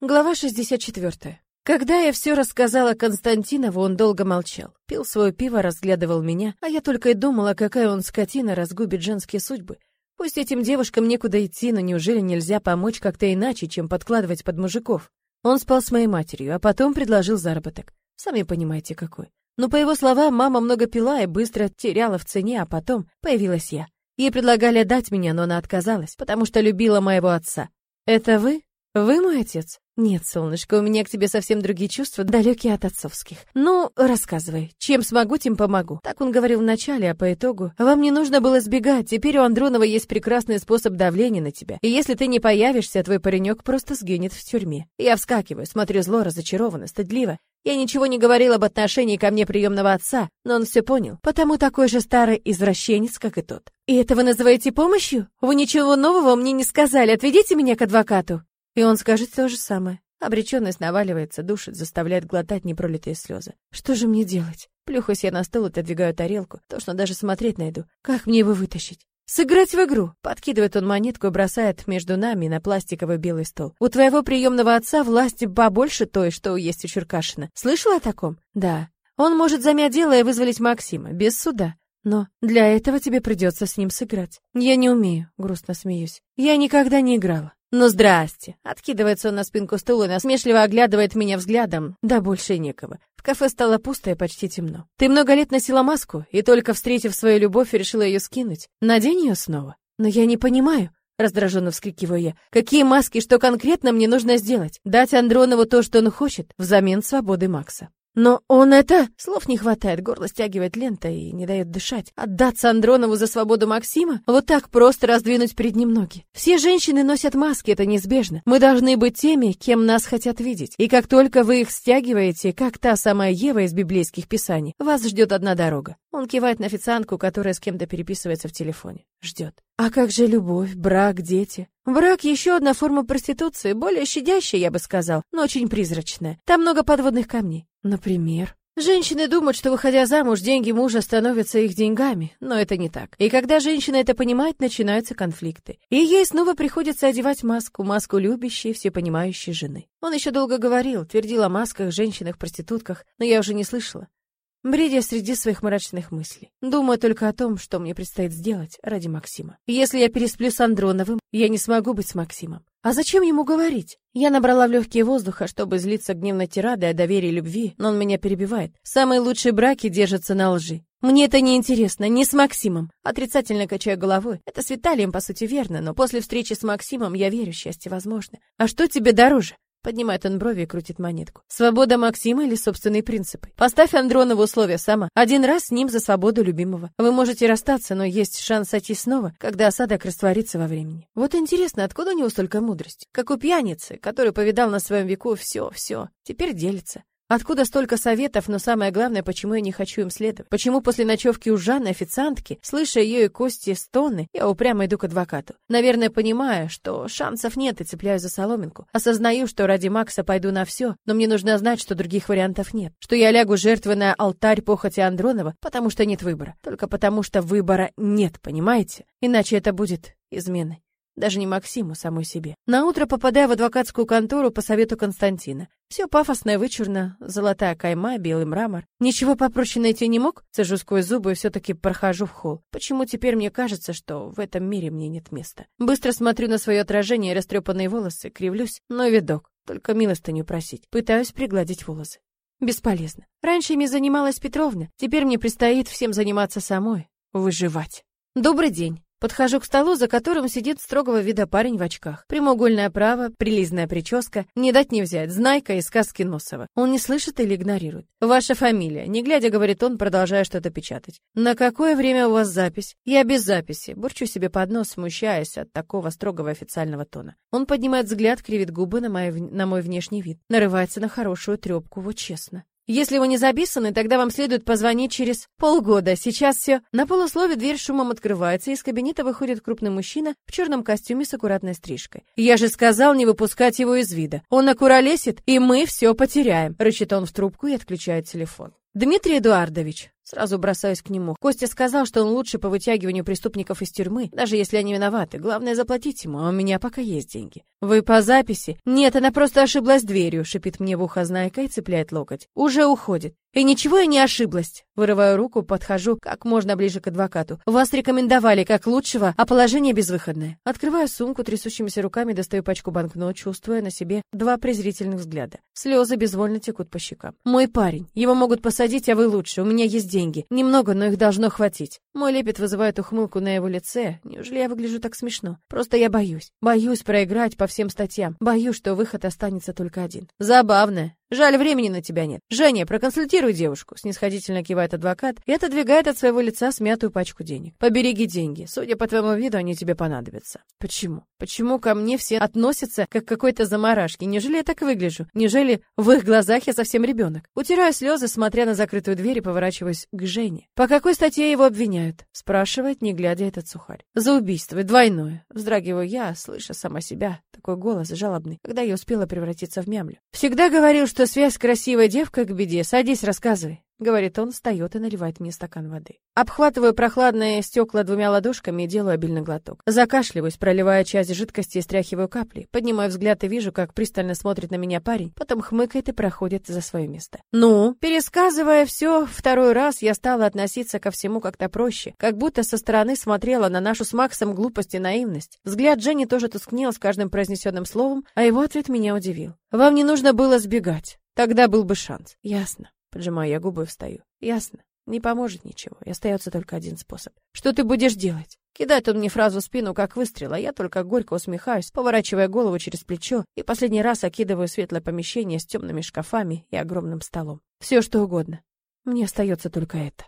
Глава 64. Когда я все рассказала Константинову, он долго молчал. Пил свое пиво, разглядывал меня, а я только и думала, какая он скотина разгубит женские судьбы. Пусть этим девушкам некуда идти, но неужели нельзя помочь как-то иначе, чем подкладывать под мужиков? Он спал с моей матерью, а потом предложил заработок. Сами понимаете, какой. Но по его словам, мама много пила и быстро теряла в цене, а потом появилась я. Ей предлагали дать меня, но она отказалась, потому что любила моего отца. «Это вы? Вы мой отец?» Нет, солнышко, у меня к тебе совсем другие чувства, далекие от отцовских. Ну, рассказывай. Чем смогу, тем помогу. Так он говорил вначале, а по итогу вам не нужно было сбегать. Теперь у Андронова есть прекрасный способ давления на тебя. И если ты не появишься, твой паренек просто сгинет в тюрьме. Я вскакиваю, смотрю зло, разочарованно, стыдливо. Я ничего не говорил об отношении ко мне приемного отца, но он все понял, потому такой же старый извращенец, как и тот. И это вы называете помощью? Вы ничего нового мне не сказали. Отведите меня к адвокату. И он скажет то же самое. Обреченность наваливается, душит, заставляет глотать непролитые слезы. Что же мне делать? Плюхаюсь я на стол, отодвигаю тарелку. Тошно даже смотреть найду. Как мне его вытащить? «Сыграть в игру!» Подкидывает он монетку и бросает между нами на пластиковый белый стол. «У твоего приемного отца власти побольше той, что есть у Черкашина. Слышала о таком?» «Да. Он может замять дело и вызволить Максима, без суда. Но для этого тебе придется с ним сыграть. Я не умею, грустно смеюсь. Я никогда не играла. «Ну, здрасте!» Откидывается он на спинку стула и насмешливо оглядывает меня взглядом. Да больше некого. В кафе стало пусто и почти темно. «Ты много лет носила маску, и только встретив свою любовь, решила ее скинуть. Надень ее снова. Но я не понимаю». Раздраженно вскрикиваю я. «Какие маски, что конкретно мне нужно сделать? Дать Андронову то, что он хочет, взамен свободы Макса». Но он это... Слов не хватает, горло стягивает лента и не дает дышать. Отдаться Андронову за свободу Максима? Вот так просто раздвинуть перед ним ноги. Все женщины носят маски, это неизбежно. Мы должны быть теми, кем нас хотят видеть. И как только вы их стягиваете, как та самая Ева из библейских писаний, вас ждет одна дорога. Он кивает на официантку, которая с кем-то переписывается в телефоне. Ждет. А как же любовь, брак, дети? Брак еще одна форма проституции, более щадящая, я бы сказал, но очень призрачная. Там много подводных камней. Например, Женщины думают, что выходя замуж, деньги мужа становятся их деньгами, но это не так. И когда женщина это понимает, начинаются конфликты. И ей снова приходится одевать маску, маску любящей, всепонимающей жены. Он еще долго говорил, твердил о масках, женщинах, проститутках, но я уже не слышала бредя среди своих мрачных мыслей. Думаю только о том, что мне предстоит сделать ради Максима. Если я пересплю с Андроновым, я не смогу быть с Максимом. А зачем ему говорить? Я набрала в легкие воздуха, чтобы злиться гневной тирадой о доверии и любви, но он меня перебивает. Самые лучшие браки держатся на лжи. Мне это не интересно, не с Максимом. Отрицательно качаю головой. Это с Виталием, по сути, верно, но после встречи с Максимом я верю, счастье возможно. А что тебе дороже? Поднимает он брови и крутит монетку. Свобода Максима или собственные принципы? Поставь Андронову условия сама. Один раз с ним за свободу любимого. Вы можете расстаться, но есть шанс сойти снова, когда осадок растворится во времени. Вот интересно, откуда у него столько мудрости? Как у пьяницы, который повидал на своем веку все, все. Теперь делится. Откуда столько советов, но самое главное, почему я не хочу им следовать? Почему после ночевки у Жанны, официантки, слыша ее и Кости стоны, я упрямо иду к адвокату? Наверное, понимаю, что шансов нет и цепляюсь за соломинку. Осознаю, что ради Макса пойду на все, но мне нужно знать, что других вариантов нет. Что я лягу жертвой на алтарь похоти Андронова, потому что нет выбора. Только потому что выбора нет, понимаете? Иначе это будет изменой даже не Максиму, самой себе. На утро попадаю в адвокатскую контору по совету Константина. Все пафосно и вычурно, золотая кайма, белый мрамор. Ничего попроще найти не мог? Цежу сквозь зубы и все-таки прохожу в холл. Почему теперь мне кажется, что в этом мире мне нет места? Быстро смотрю на свое отражение растрепанные волосы, кривлюсь, но видок. Только милостыню просить. Пытаюсь пригладить волосы. Бесполезно. Раньше ими занималась Петровна, теперь мне предстоит всем заниматься самой. Выживать. Добрый день. Подхожу к столу, за которым сидит строгого вида парень в очках. Прямоугольное право, прилизная прическа, не дать не взять, знайка из сказки Носова. Он не слышит или игнорирует. «Ваша фамилия», не глядя, говорит он, продолжая что-то печатать. «На какое время у вас запись?» «Я без записи», бурчу себе под нос, смущаясь от такого строгого официального тона. Он поднимает взгляд, кривит губы на, мой, на мой внешний вид. Нарывается на хорошую трепку, вот честно. Если вы не записаны, тогда вам следует позвонить через полгода. Сейчас все. На полуслове дверь шумом открывается, и из кабинета выходит крупный мужчина в черном костюме с аккуратной стрижкой. Я же сказал не выпускать его из вида. Он окуролесит, и мы все потеряем. Рычит он в трубку и отключает телефон. Дмитрий Эдуардович, Сразу бросаюсь к нему. Костя сказал, что он лучше по вытягиванию преступников из тюрьмы, даже если они виноваты. Главное заплатить ему, а у меня пока есть деньги. Вы по записи? Нет, она просто ошиблась дверью, шипит мне в ухо Знайка и цепляет локоть. Уже уходит. И ничего я не ошиблась. Вырываю руку, подхожу как можно ближе к адвокату. Вас рекомендовали как лучшего, а положение безвыходное. Открываю сумку, трясущимися руками достаю пачку банкнот, чувствуя на себе два презрительных взгляда. Слезы безвольно текут по щекам. Мой парень. Его могут посадить, а вы лучше. У меня есть деньги. Немного, но их должно хватить. Мой лепет вызывает ухмылку на его лице. Неужели я выгляжу так смешно? Просто я боюсь. Боюсь проиграть по всем статьям. Боюсь, что выход останется только один. Забавно. Жаль, времени на тебя нет. Женя, проконсультируй девушку, снисходительно кивает адвокат и отодвигает от своего лица смятую пачку денег. Побереги деньги. Судя по твоему виду, они тебе понадобятся. Почему? Почему ко мне все относятся как к какой-то заморашке? Неужели я так выгляжу? Неужели в их глазах я совсем ребенок? Утираю слезы, смотря на закрытую дверь и поворачиваюсь к Жене. По какой статье его обвиняют? Спрашивает, не глядя этот сухарь. За убийство, двойное. Вздрагиваю я, слыша сама себя. Такой голос жалобный, когда я успела превратиться в мямлю. Всегда говорил, что связь с красивой девкой к беде. Садись, рассказывай. — говорит он, встает и наливает мне стакан воды. Обхватываю прохладные стекла двумя ладошками и делаю обильный глоток. Закашливаюсь, проливая часть жидкости и стряхиваю капли. Поднимаю взгляд и вижу, как пристально смотрит на меня парень, потом хмыкает и проходит за свое место. Ну, пересказывая все второй раз, я стала относиться ко всему как-то проще, как будто со стороны смотрела на нашу с Максом глупость и наивность. Взгляд Жени тоже тускнел с каждым произнесенным словом, а его ответ меня удивил. «Вам не нужно было сбегать. Тогда был бы шанс». «Ясно». Поджимаю я губы и встаю. Ясно. Не поможет ничего, и остается только один способ. Что ты будешь делать? Кидает он мне фразу в спину, как выстрел, а я только горько усмехаюсь, поворачивая голову через плечо и последний раз окидываю светлое помещение с темными шкафами и огромным столом. Все что угодно. Мне остается только это.